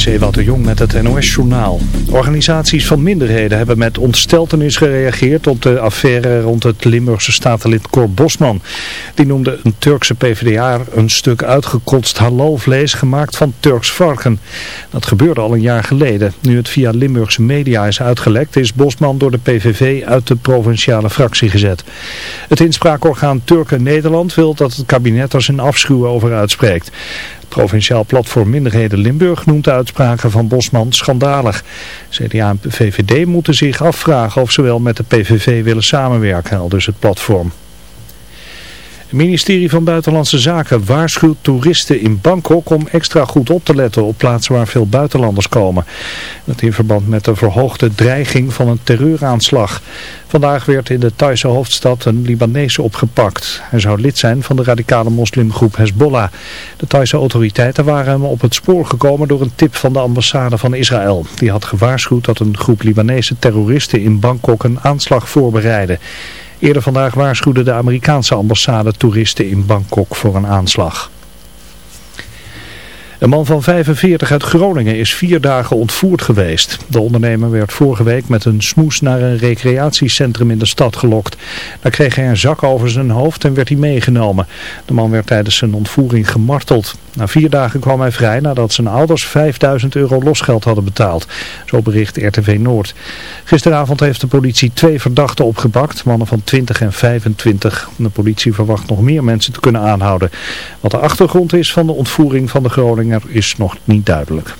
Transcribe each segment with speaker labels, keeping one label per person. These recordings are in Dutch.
Speaker 1: Is Ewout de Jong met het NOS-journaal. Organisaties van minderheden hebben met ontsteltenis gereageerd op de affaire rond het Limburgse statenlid Cor Bosman. Die noemde een Turkse PvdA een stuk uitgekotst halalvlees gemaakt van Turks varken. Dat gebeurde al een jaar geleden. Nu het via Limburgse media is uitgelekt is Bosman door de PVV uit de provinciale fractie gezet. Het inspraakorgaan Turken Nederland wil dat het kabinet er zijn afschuw over uitspreekt. Provinciaal Platform Minderheden Limburg noemt de uitspraken van Bosman schandalig. CDA en VVD moeten zich afvragen of ze wel met de PVV willen samenwerken, al dus het platform. Het ministerie van Buitenlandse Zaken waarschuwt toeristen in Bangkok om extra goed op te letten op plaatsen waar veel buitenlanders komen. Dat in verband met de verhoogde dreiging van een terreuraanslag. Vandaag werd in de Thaise hoofdstad een Libanese opgepakt. Hij zou lid zijn van de radicale moslimgroep Hezbollah. De Thaise autoriteiten waren hem op het spoor gekomen door een tip van de ambassade van Israël. Die had gewaarschuwd dat een groep Libanese terroristen in Bangkok een aanslag voorbereidde. Eerder vandaag waarschuwde de Amerikaanse ambassade toeristen in Bangkok voor een aanslag. Een man van 45 uit Groningen is vier dagen ontvoerd geweest. De ondernemer werd vorige week met een smoes naar een recreatiecentrum in de stad gelokt. Daar kreeg hij een zak over zijn hoofd en werd hij meegenomen. De man werd tijdens zijn ontvoering gemarteld. Na vier dagen kwam hij vrij nadat zijn ouders 5000 euro losgeld hadden betaald. Zo bericht RTV Noord. Gisteravond heeft de politie twee verdachten opgepakt, mannen van 20 en 25. De politie verwacht nog meer mensen te kunnen aanhouden. Wat de achtergrond is van de ontvoering van de Is nog niet duidelijk.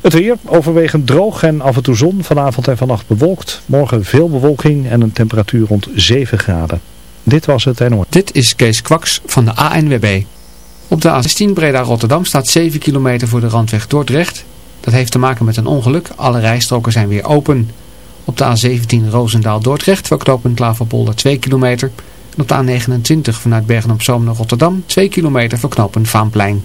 Speaker 1: Het weer overwegend droog en af en toe zon. Vanavond en vannacht bewolkt. Morgen veel bewolking en een temperatuur rond 7 graden. Dit was het NOS.
Speaker 2: Dit is Kees Kwaks van de ANWB. Op de A16 Breda-Rotterdam staat 7 kilometer voor de randweg Dordrecht. Dat heeft te maken met een ongeluk. Alle rijstroken zijn weer open. Op de A17 Roosendaal-Dordrecht verknopend Klaverpolder 2 kilometer. En op de A29 vanuit Bergen-op-Zoom naar Rotterdam 2 kilometer verknopend Vaanplein.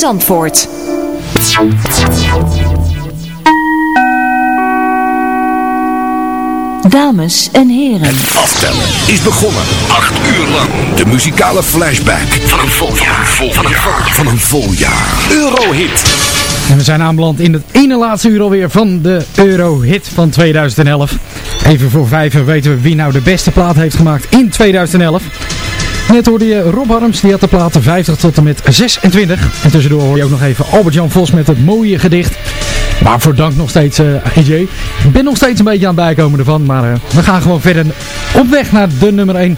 Speaker 3: Zandvoort. Dames en heren.
Speaker 4: Aftellen is begonnen. Acht uur lang. De muzikale flashback van een vol jaar. Van een vol jaar. Van een vol jaar. Eurohit.
Speaker 5: En we zijn aanbeland in het ene laatste uur alweer van de Eurohit van 2011. Even voor vijf weten we wie nou de beste plaat heeft gemaakt in 2011. Net hoorde je Rob Harms, die had de platen 50 tot en met 26. En tussendoor hoor je ook nog even Albert-Jan Vos met het mooie gedicht. Waarvoor dank nog steeds uh. Ik ben nog steeds een beetje aan het bijkomen ervan, maar eh, we gaan gewoon verder op weg naar de nummer 1.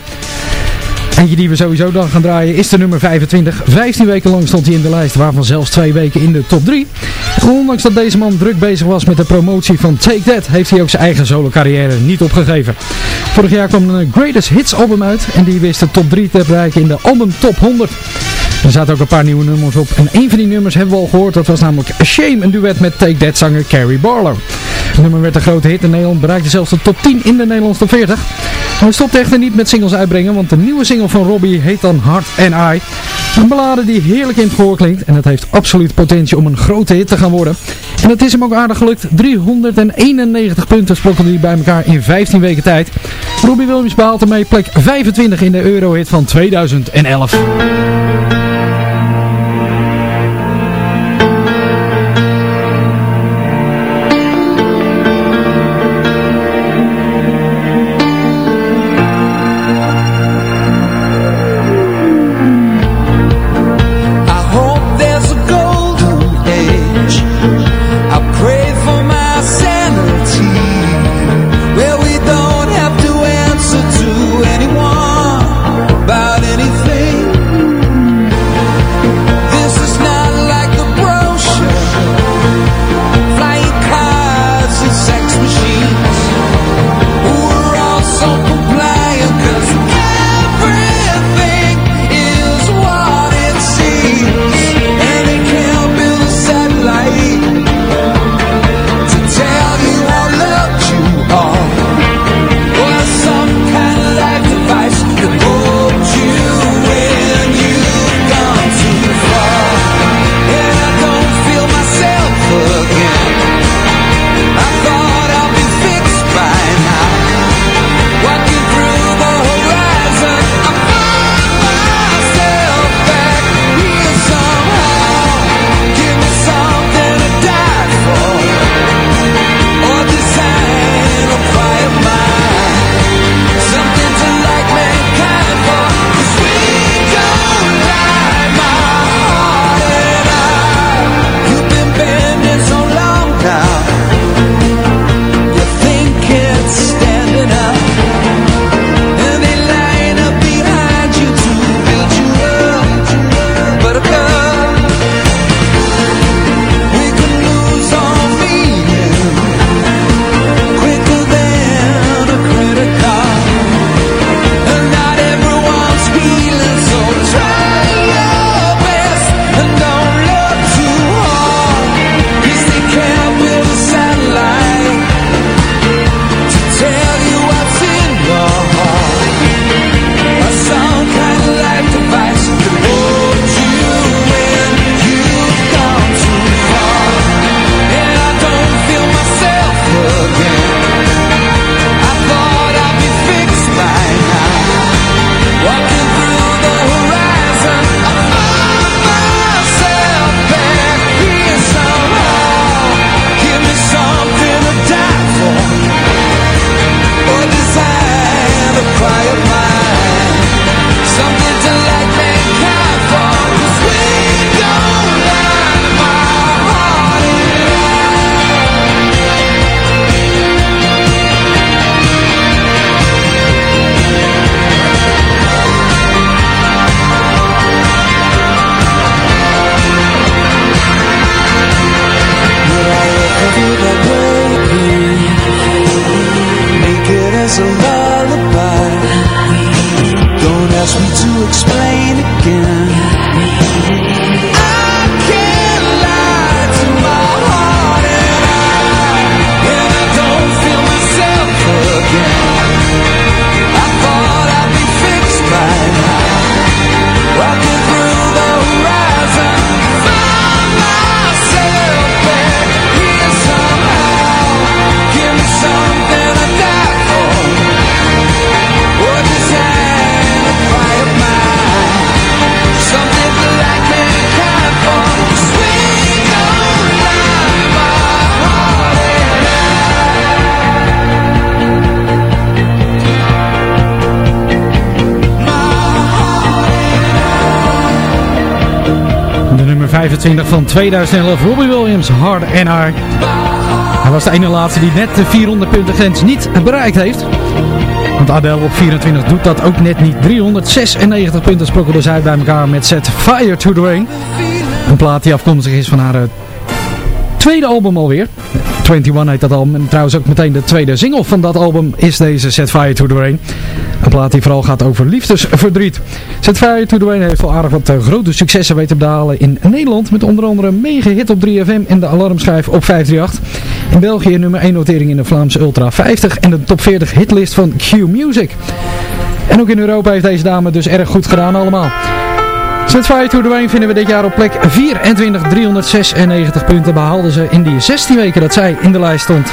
Speaker 5: Eentje die we sowieso dan gaan draaien is de nummer 25. 15 weken lang stond hij in de lijst, waarvan zelfs twee weken in de top 3. Ondanks dat deze man druk bezig was met de promotie van Take That, heeft hij ook zijn eigen solo carrière niet opgegeven. Vorig jaar kwam een Greatest Hits album uit en die wist de top 3 te bereiken in de album top 100.
Speaker 6: Er zaten ook een paar nieuwe nummers op. En een van die nummers hebben we al gehoord. Dat was namelijk A Shame, een duet met Take That zanger Carrie Barlow. Het nummer werd een grote hit in Nederland. Bereikte zelfs de top 10 in de Nederlandse top 40. Maar hij stopte echter niet met singles uitbrengen. Want de nieuwe single van Robbie heet dan Heart and I. Een ballade die heerlijk in het gehoor klinkt. En het heeft absoluut potentie om een grote hit te gaan worden. En het is hem ook aardig gelukt. 391 punten sprokkelde hij bij elkaar in 15 weken tijd. Robbie Williams behaalt ermee plek 25 in de Eurohit van 2011. 22 van 2011. Robbie Williams, Hard en Hard. Hij was de ene laatste die net de 400 punten grens niet bereikt heeft. Want Adele op 24 doet dat ook net niet. 396 punten sprokkelde zij bij elkaar met set Fire to the Rain. Een plaat die afkomstig is van haar eh, tweede album alweer. 21 heet dat album. En trouwens ook meteen de tweede single van dat album is deze Set Fire To The Rain.
Speaker 7: Een plaat die vooral gaat over liefdesverdriet. Set Fire To The Rain heeft al aardig wat eh, grote successen weten te behalen in Nederland. Met onder andere een mega hit op 3FM en de alarmschijf op 538. In België nummer 1 notering in de Vlaamse Ultra 50 en de top 40 hitlist van Q Music. En ook in Europa heeft deze dame dus erg goed gedaan allemaal. Set to the Wayne vinden we dit jaar op plek 24, 396 punten behaalden ze in die 16 weken dat zij in de lijst stond.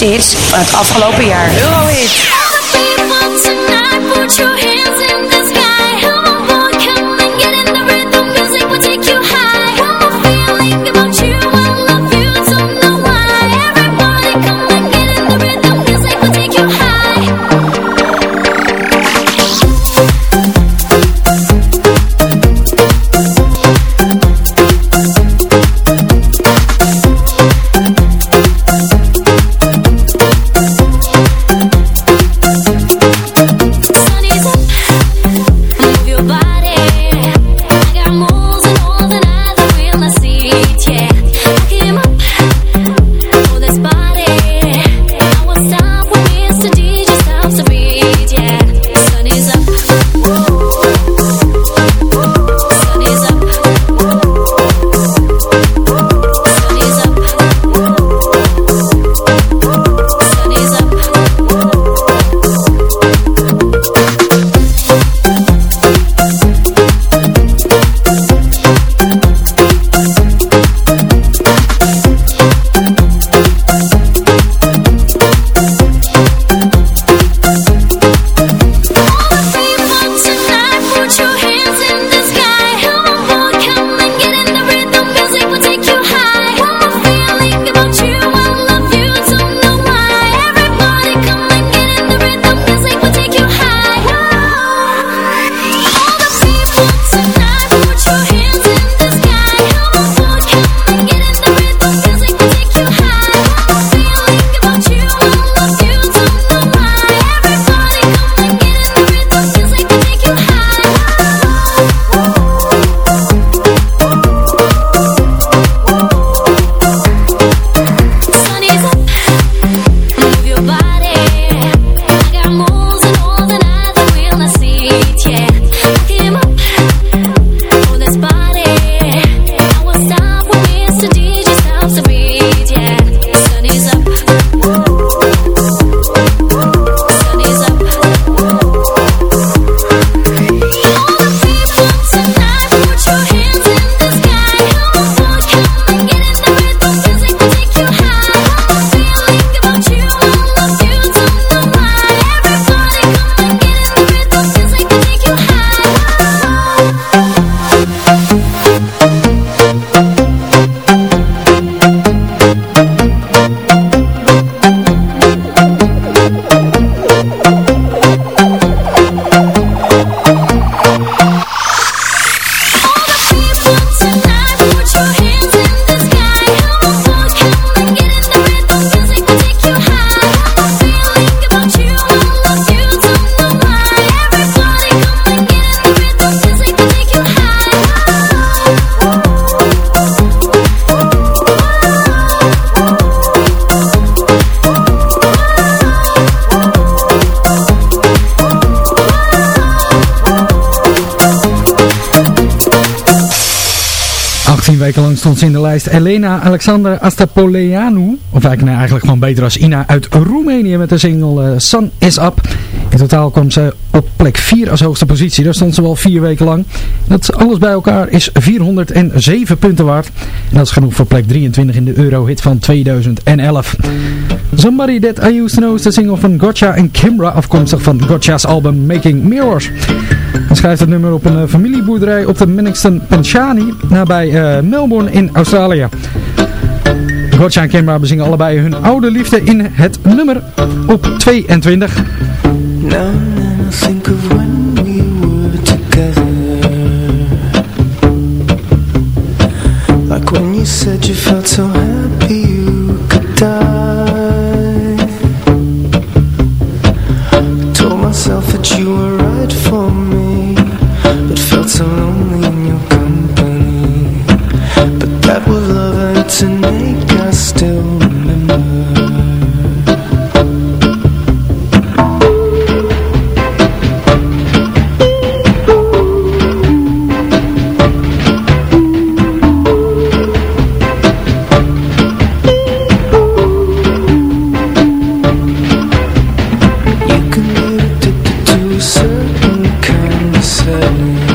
Speaker 8: Hits van het afgelopen jaar.
Speaker 5: Eurohits. Stond in de lijst Elena Alexander Astapoleanu. Of eigenlijk, nee, eigenlijk gewoon beter als Ina uit Roemenië met de single uh, Sun Is Up. In totaal kwam ze op plek 4 als hoogste positie. Daar stond ze wel vier weken lang. Dat alles bij elkaar is 407 punten waard. En dat is genoeg voor plek 23 in de Eurohit van 2011. Somebody That I Used To Know is de single van Gotcha en Kimbra, afkomstig van Gotcha's album Making Mirrors. Hij schrijft het nummer op een uh, familieboerderij op de Menningston Penshani, nabij uh, Melbourne in Australië. Gotcha en Kimbra bezingen allebei hun oude liefde in het nummer op 22.
Speaker 9: Said you felt so happy. Of sadness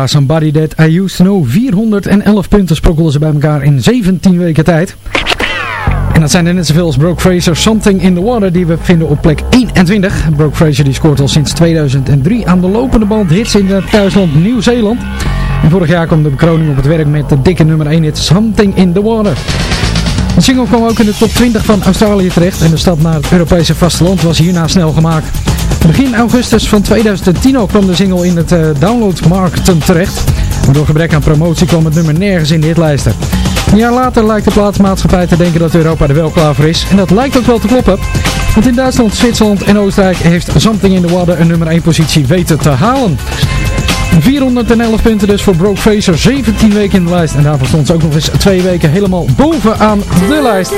Speaker 5: Kimbra, Somebody That I Used To Know. 411 punten sprokkelden ze bij elkaar in 17 weken tijd. En dat zijn er net zoveel als Broke Fraser, Something in the Water, die we vinden op plek 21. Broke Fraser die scoort al sinds 2003 aan de lopende band hits in het thuisland Nieuw-Zeeland. En vorig jaar kwam de bekroning op het werk met de dikke nummer 1 hit Something in the Water. De single kwam ook in de top 20 van Australië terecht en de stap naar het Europese vasteland was hierna snel gemaakt. Begin augustus van 2010 al kwam de single in het uh, downloadmarkten terecht. Maar door gebrek aan promotie kwam het nummer nergens in de hitlijsten. Een jaar later lijkt de plaatsmaatschappij te denken dat Europa er wel klaar voor is. En dat lijkt ook wel te kloppen. Want in Duitsland, Zwitserland en Oostenrijk heeft Something in the Water een nummer 1 positie weten te halen. 411 punten dus voor Broke Fraser, 17 weken in de lijst. En daarvoor stond ze ook nog eens twee weken helemaal bovenaan de lijst.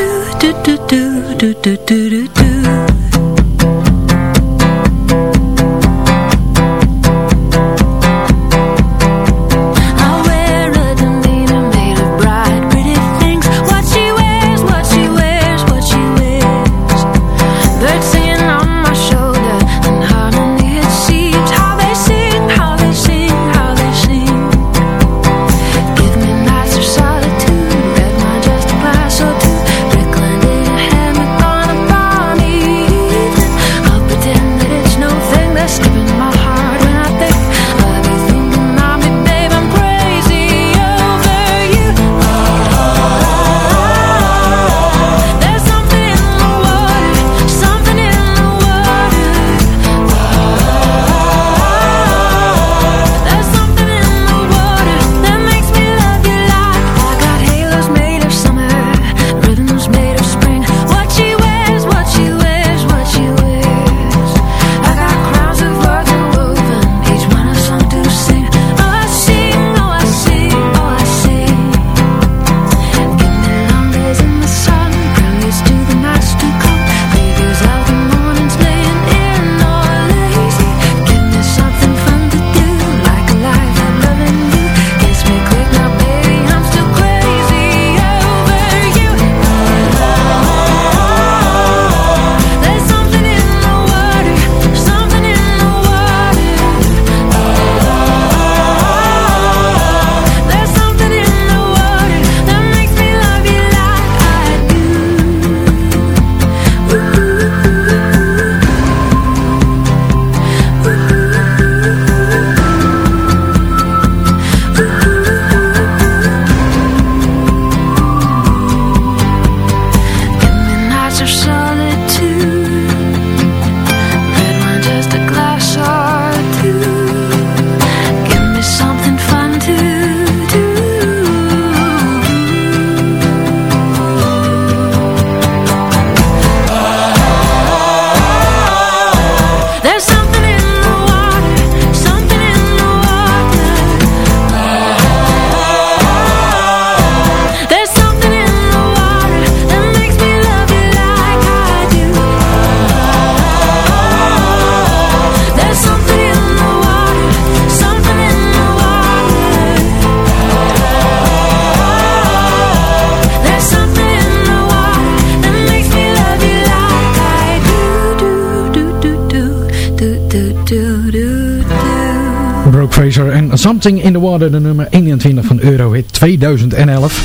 Speaker 5: In the Water, de nummer 21 van Eurohit 2011.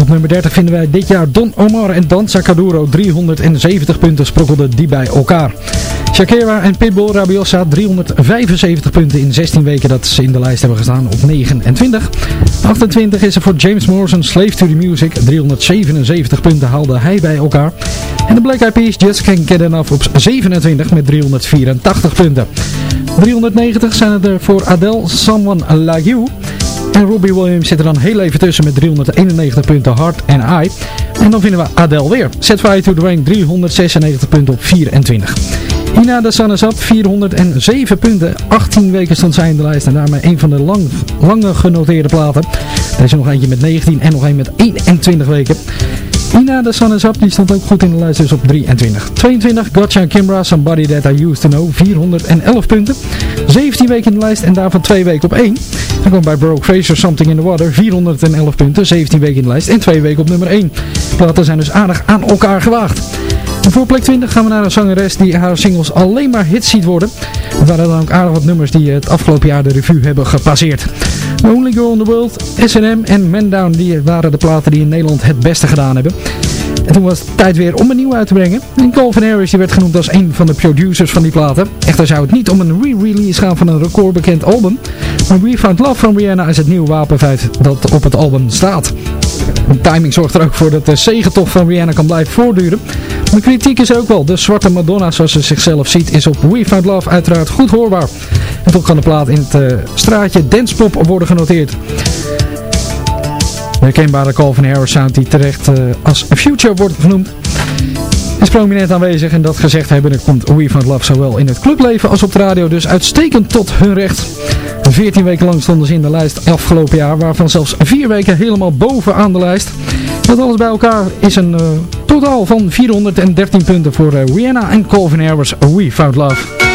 Speaker 5: Op nummer 30 vinden wij dit jaar Don Omar en Danza Caduro. 370 punten sprokkelden die bij elkaar. Shakira en Pitbull Rabiosa 375 punten in 16 weken dat ze in de lijst hebben gestaan op 29. 28 is er voor James Morrison Slave to the Music. 377 punten haalde hij bij elkaar. En de Black Eyed Peas Just Can't Get Enough op 27 met 384 punten. 390 zijn het er voor Adele Someone Like You. En Robbie Williams zit er dan heel even tussen met 391 punten Hard and I. En dan vinden we Adele weer. Set Fire to the Rain 396 punten op 24. Ina de up, 407 punten. 18 weken stond zij in de lijst en daarmee een van de lang, lange genoteerde platen. Er is nog eentje met 19 en nog een met 21 weken. Ina de Up, die stond ook goed in de lijst, dus op 23. 22, Gotcha Kimbra, Somebody That I Used To Know, 411 punten. 17 weken in de lijst en daarvan 2 weken op 1. Dan komt bij Broke Fraser Something in the Water, 411 punten, 17 weken in de lijst en 2 weken op nummer 1. Platen zijn dus aardig aan elkaar gewaagd. Voor plek 20 gaan we naar een zangeres die haar singles alleen maar hits ziet worden. Er waren dan ook aardig wat nummers die het afgelopen jaar de revue hebben gepasseerd. Only Girl in the World, S&M en Man Down die waren de platen die in Nederland het beste gedaan hebben.
Speaker 8: En toen was het tijd weer om een nieuwe uit te brengen. En Calvin Harris werd genoemd als een van de producers van die platen. Echter zou het niet om een re-release gaan van een recordbekend album. Maar We Found Love van Rihanna is het nieuwe wapenfeit dat op het album staat. De timing zorgt er ook voor dat de zegentocht van Rihanna kan blijven voortduren. Maar kritiek is ook wel. De zwarte Madonna zoals ze zichzelf ziet is op We Found Love uiteraard goed hoorbaar. En toch kan de plaat in het uh, straatje Dancepop worden genoteerd. De herkenbare Calvin Harris sound die terecht uh, als Future wordt genoemd is prominent aanwezig en dat gezegd hebben komt We Found Love zowel in het clubleven als op de radio dus uitstekend tot hun recht. 14 weken lang stonden ze in de lijst afgelopen jaar, waarvan zelfs 4 weken helemaal bovenaan de lijst. Dat alles bij elkaar is een uh, totaal van 413 punten voor uh, Rihanna en Calvin Harris We Found Love.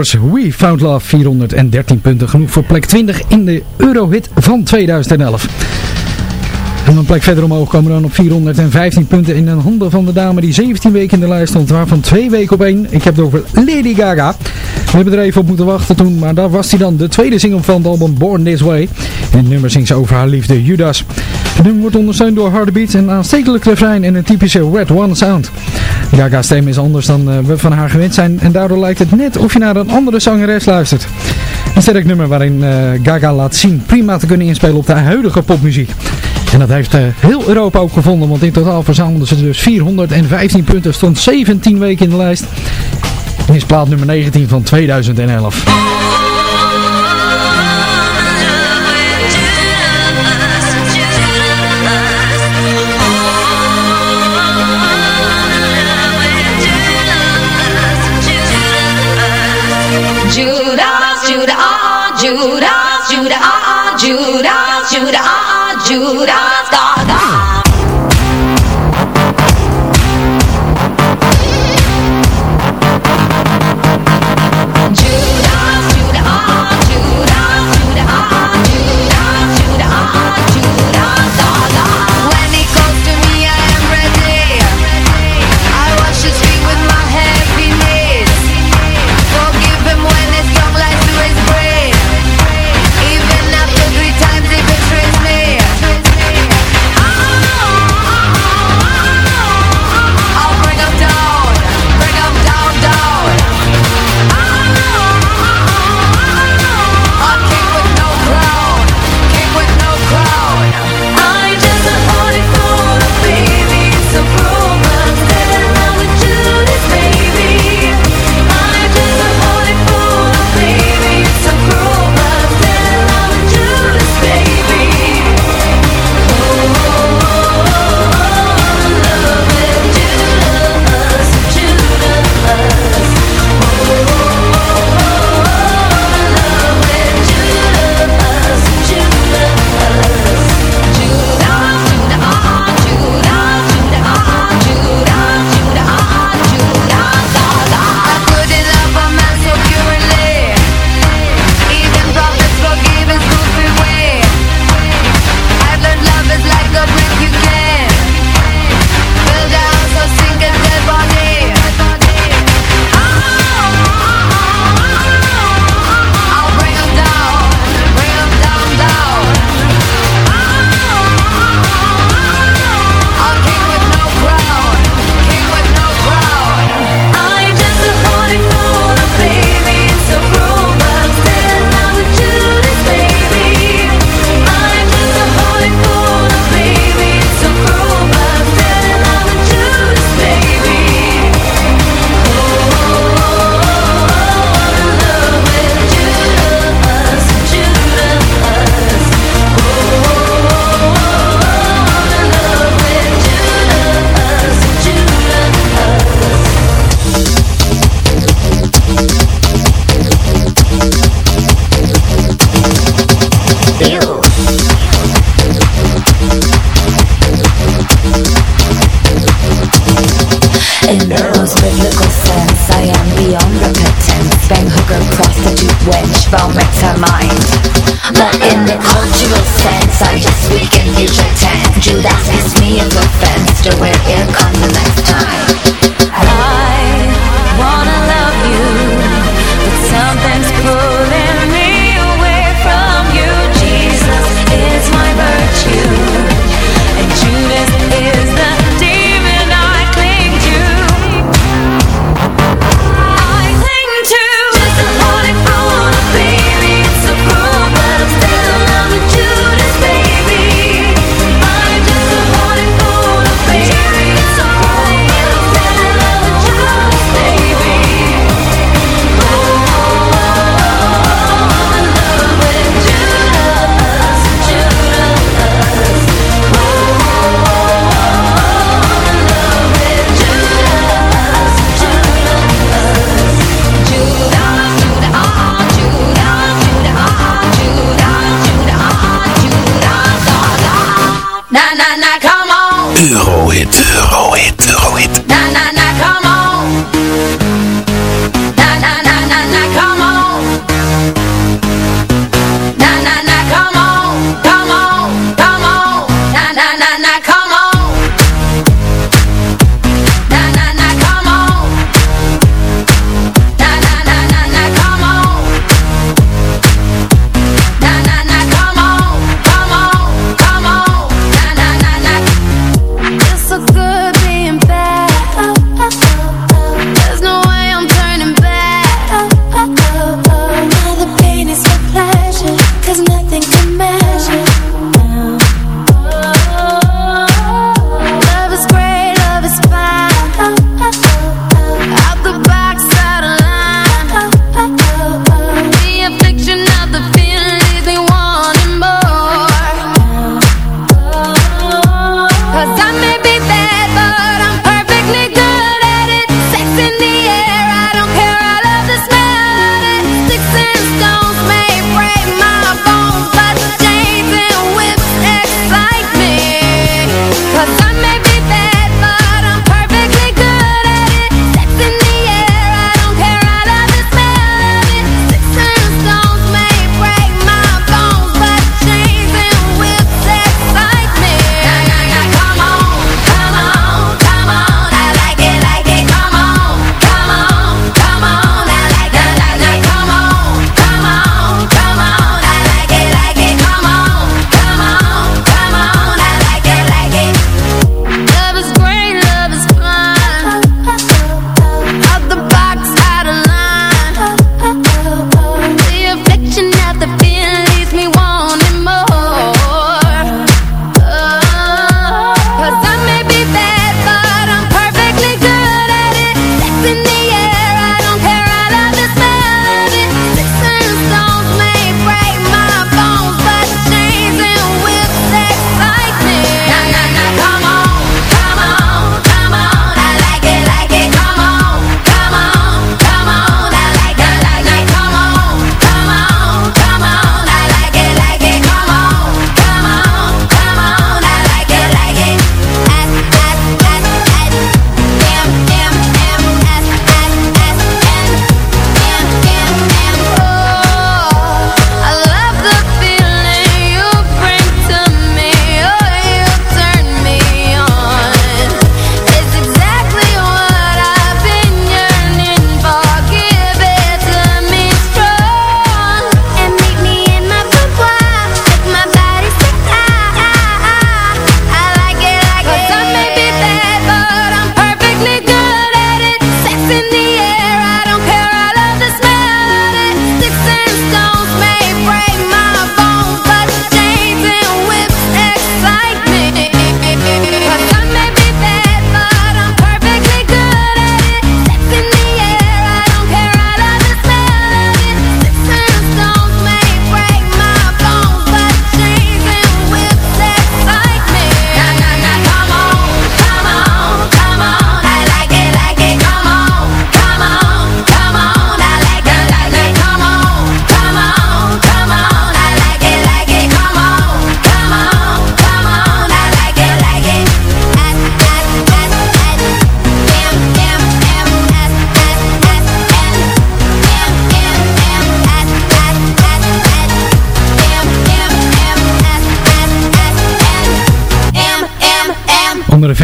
Speaker 8: We Found Love, 413 punten. Genoeg voor plek 20 in de Eurohit van 2011. En een plek verder omhoog komen we dan op 415 punten in de handen van de dame die 17 weken in de lijst stond. Waarvan twee weken op één. Ik heb het over Lady Gaga. We hebben er even op moeten wachten toen, maar daar was hij dan. De tweede single van het album Born This Way. Het nummer zingt ze over haar liefde Judas. Het nummer wordt ondersteund door harde beats, een aanstekelijk refrein en een typische Red One sound. Gaga's stem is anders dan uh, we van haar gewend zijn en daardoor lijkt het net of je naar een andere zangeres luistert. Een sterk nummer waarin uh, Gaga laat zien prima te kunnen inspelen op de huidige popmuziek.
Speaker 5: En dat heeft eh, heel Europa ook gevonden, want in totaal verzamelden ze dus 415 punten. Stond 17 weken in de lijst. En is plaat nummer 19 van 2011.
Speaker 8: Ah, Judas, ah, Judas, Judah, ah, Judas, Gaga.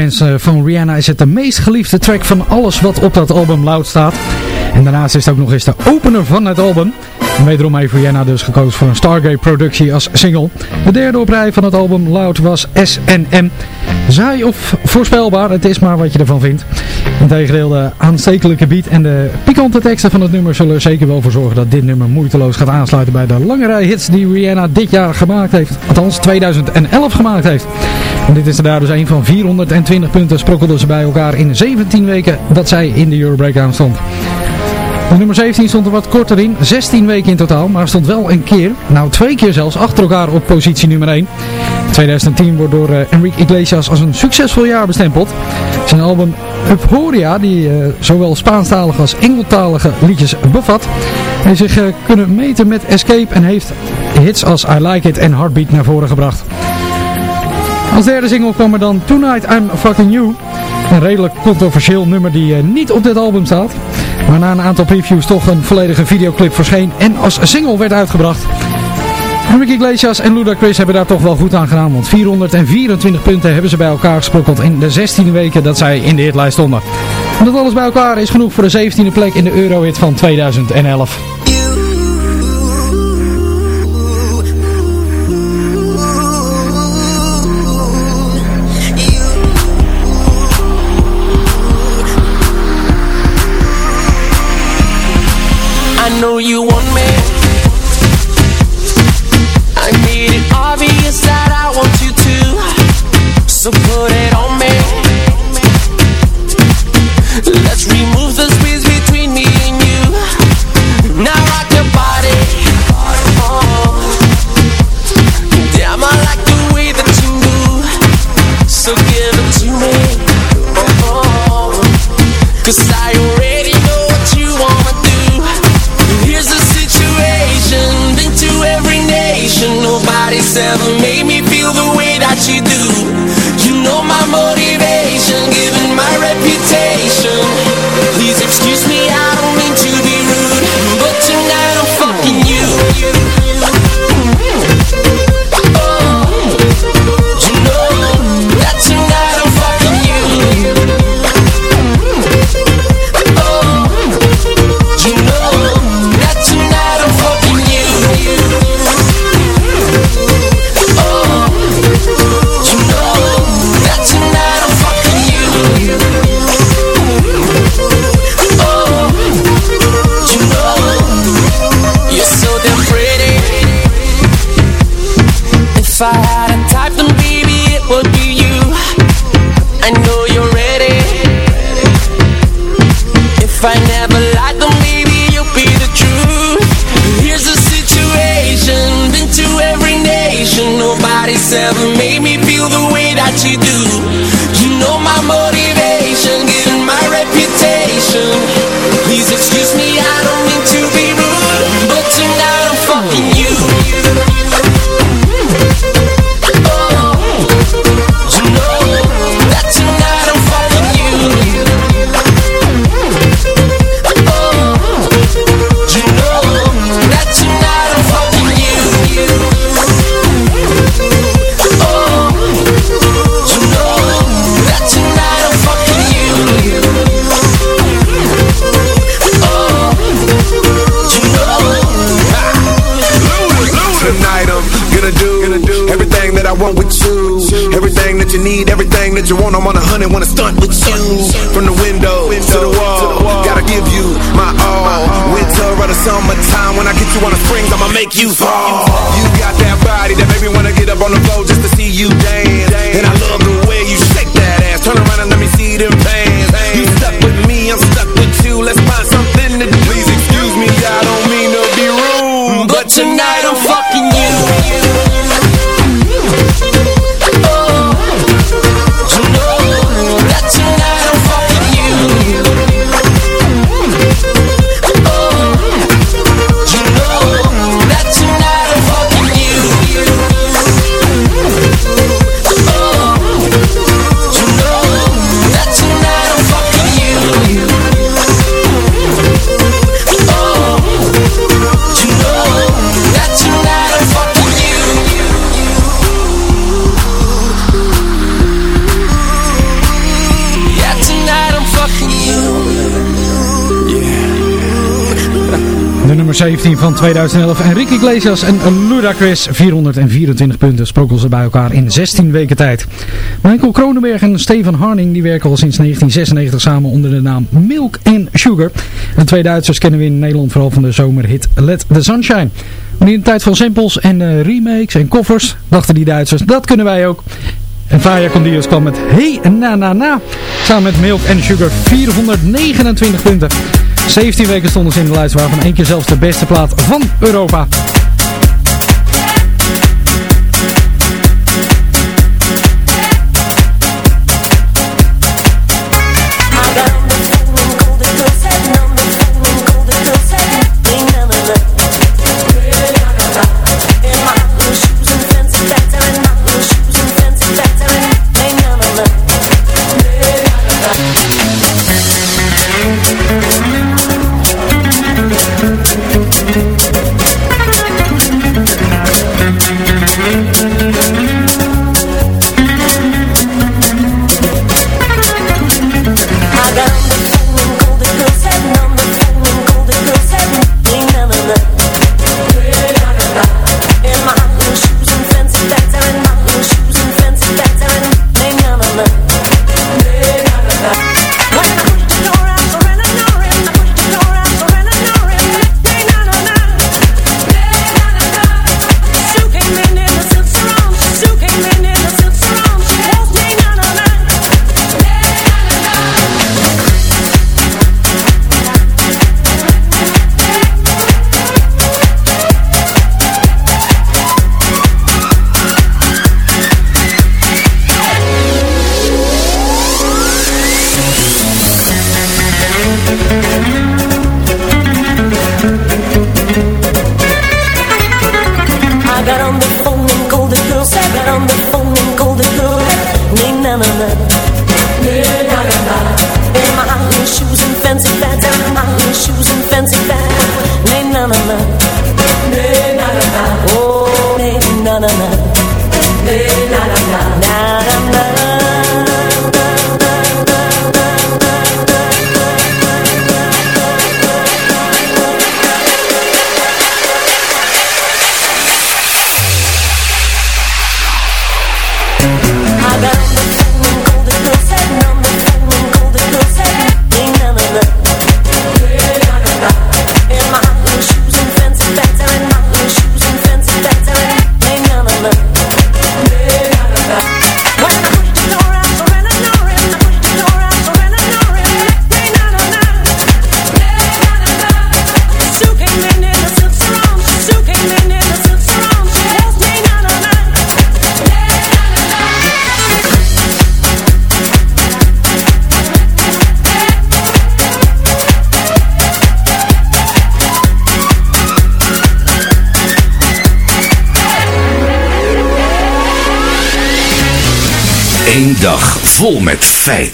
Speaker 5: Eh, van Rihanna is het de meest geliefde track van alles wat op dat album Loud staat. En daarnaast is het ook nog eens de opener van het album. En wederom heeft Rihanna dus gekozen voor een Stargate-productie als single. De derde op rij van het album Loud was S&M. Zaai of voorspelbaar, het is maar wat je ervan vindt. Integendeel, de aanstekelijke beat en de pikante teksten van het nummer zullen er zeker wel voor zorgen dat dit nummer moeiteloos gaat aansluiten bij de lange rij hits die Rihanna dit jaar gemaakt heeft. Althans 2011 gemaakt heeft. En dit is er daar dus een van 420 punten sprokkelden ze bij elkaar in 17 weken dat zij in de Euro Breakdown stond. De nummer 17 stond er wat korter in, 16 weken in totaal, maar stond wel een keer, nou twee keer zelfs, achter elkaar op positie nummer 1. 2010 wordt door uh, Enrique Iglesias als een succesvol jaar bestempeld. Zijn album Euphoria, die uh, zowel Spaanstalige als Engeltalige liedjes bevat, heeft zich uh, kunnen meten met Escape en heeft hits als I Like It en Heartbeat naar voren gebracht. Als derde single kwam er dan Tonight I'm Fucking You. Een redelijk controversieel nummer die niet op dit album staat. Maar na een aantal previews toch een volledige videoclip verscheen en als single werd uitgebracht. Enrique Iglesias en Ludacris hebben daar toch wel goed aan gedaan, want 424 punten hebben ze bij elkaar gesprokkeld in de 16 weken dat zij in de hitlijst stonden. En dat alles bij elkaar is genoeg voor de 17e plek in de Eurohit van 2011.
Speaker 6: Cause I
Speaker 10: hundred, wanna stunt with you. From the window to the wall, gotta give you my all. Winter or the summertime, when I get you on the springs, I'ma make you fall. You got that body that made me wanna get up on the floor just to see you dance. And I love
Speaker 11: 17 van 2011. Enrique Iglesias en Ludacris, 424 punten, sprokkelen ze bij elkaar in 16 weken tijd. Michael Kronenberg en Steven Harning die werken al sinds 1996 samen onder de naam Milk and Sugar. De twee Duitsers kennen we in Nederland vooral van de zomerhit Let the Sunshine. Maar in de tijd van samples en uh, remakes en koffers dachten die Duitsers, dat kunnen wij ook. En Faya Condios kwam met Hey Na Na Na. Samen met Milk and Sugar 429 punten. 17 weken stonden ze in de lijst waarvan één keer zelfs de beste plaat van Europa.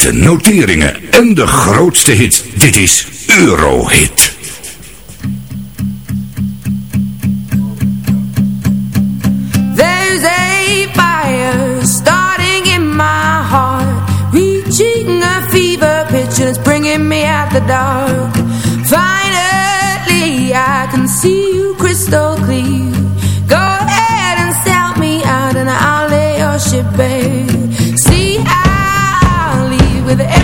Speaker 12: Feiten, noteringen en de grootste hits. Dit is Eurohit.
Speaker 7: There's a fire starting in my heart Reaching a fever pitch and it's bringing me out the dark Finally I can see you crystal clear Go ahead and sell me out and I'll lay your ship leave with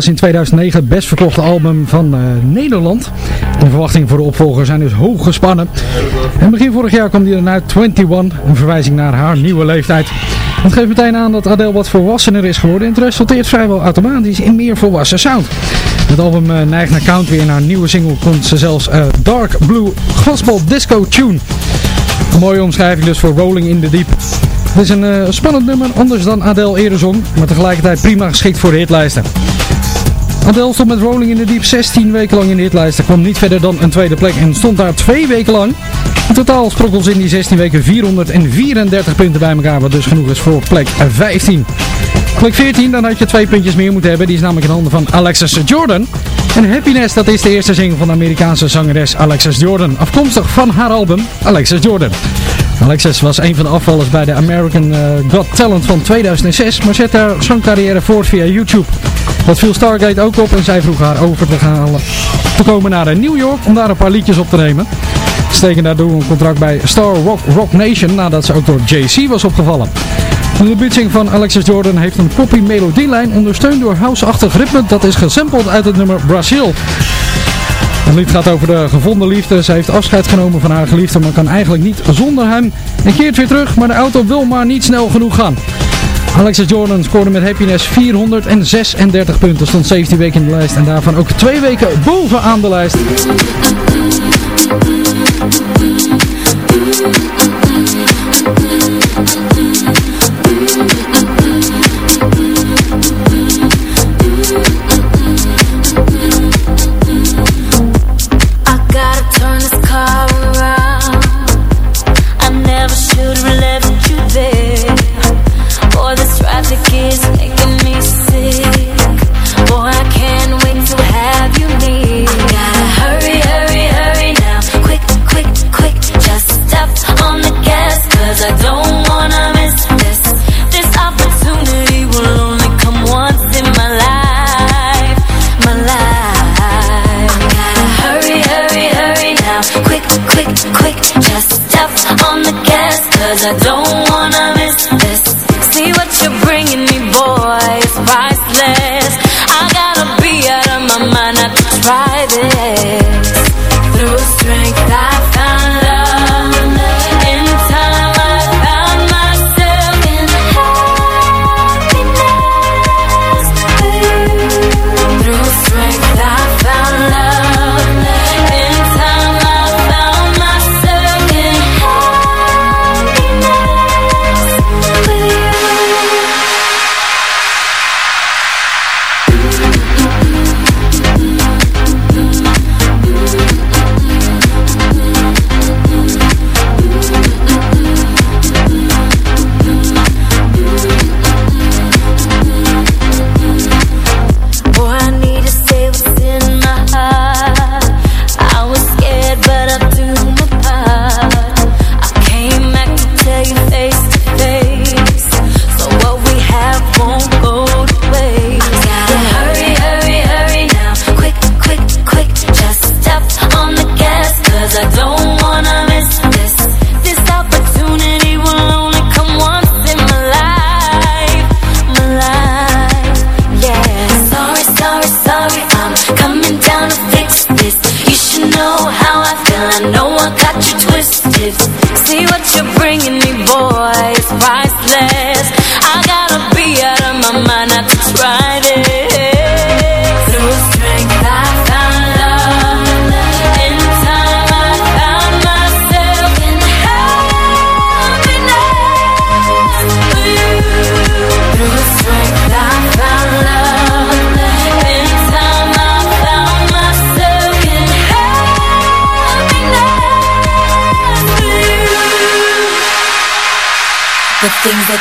Speaker 8: was in 2009 het best verkochte album van eh, Nederland. De verwachtingen voor de opvolger zijn dus hoog gespannen. En begin vorig jaar kwam die dan uit 21, een verwijzing naar haar nieuwe leeftijd. Het geeft meteen aan dat Adele wat volwassener is geworden en het resulteert vrijwel automatisch in meer volwassen sound. Het album eh, neigt naar country en haar nieuwe single komt ze zelfs eh, Dark Blue Gospel Disco Tune. Een mooie omschrijving dus voor Rolling in the Deep. Het is een spannend nummer, anders dan Adele eerder zong, maar tegelijkertijd prima geschikt voor de hitlijsten. Adele stond met Rolling in the Deep 16 weken lang in de hitlijsten, kwam niet verder dan een tweede plek en stond daar twee weken lang. In totaal sprokkelde ze in die 16 weken 434 punten bij elkaar, wat dus genoeg is voor plek 15. Plek 14, dan had je twee puntjes meer moeten hebben, die is namelijk in handen van Alexis Jordan. En Happiness, dat is de eerste single van de Amerikaanse zangeres Alexis Jordan, afkomstig van haar album Alexis Jordan. Alexis was een van de afvallers bij de American eh, Got Talent van 2006, maar zet haar zangcarrière voort via YouTube. Dat viel Stargate ook op en zij vroeg haar over te gaan te komen naar New York om daar een paar liedjes op te nemen. Ze steken daardoor een contract bij Star Rock, Rock Nation nadat ze ook door JC was opgevallen. De debuutsing van Alexis Jordan heeft een poppy melodielijn ondersteund door house-achtig ritme dat is gesampled uit het nummer Brazil. Het lied gaat over de gevonden liefde. Ze heeft afscheid genomen van haar geliefde, maar kan eigenlijk niet zonder hem. En keert weer terug, maar de auto wil maar niet snel genoeg gaan. Alexis Jordan scoorde met Happiness 436 punten, stond 17 weken in de lijst en daarvan ook twee weken bovenaan de lijst.